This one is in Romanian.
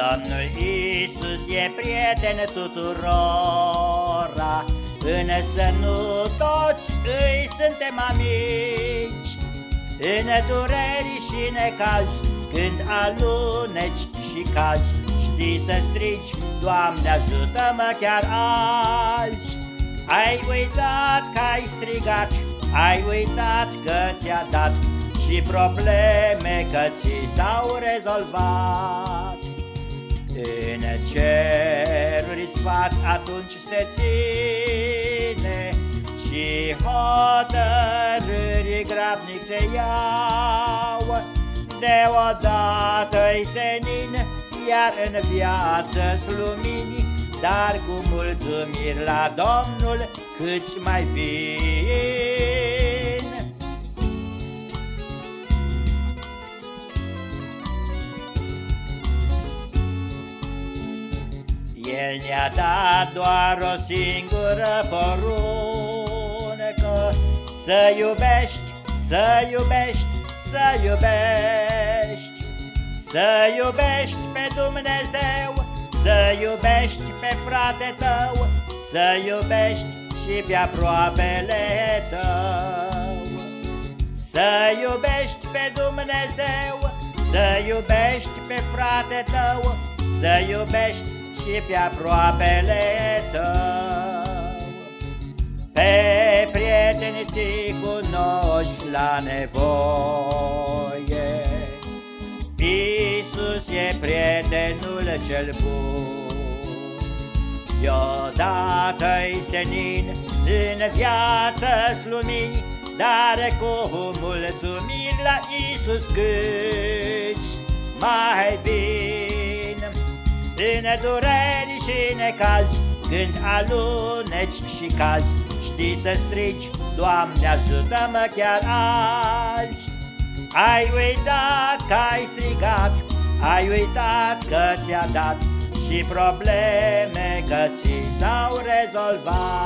Domnul Isus e prieten tuturora, Însă nu toți îi suntem amici. În dureri și necaz, când aluneci și cazi, Știi să strici, Doamne ajută-mă chiar azi. Ai uitat că ai strigat, ai uitat că ți-a dat Și probleme că ți s-au rezolvat În ceruri sfat atunci se ține Și hotărâri grabnic se iau Deodată-i senin, iar în viață lumini dar cu mulțumiri la Domnul câți mai vin. El ne-a dat doar o singură poruncă, Să iubești, să iubești, să iubești, Să iubești pe Dumnezeu să iubești pe frate tău, să iubești și pe aproapele tău. Să iubești pe Dumnezeu, să iubești pe frate tău, să iubești și pe aproapele tău. Pe prieteni ți cunoști la nevoie, Iisus e prietenul cel bun. Deodată-i senin în viață slumini, Dar cu mulțumiri la Iisus câți mai vin. În dureri și necaz, când aluneci și cazi, Știi să strici, Doamne ajută-mă chiar azi. Ai uitat că ai strigat, ai uitat că ți-a dat Și probleme că ți s-au rezolvat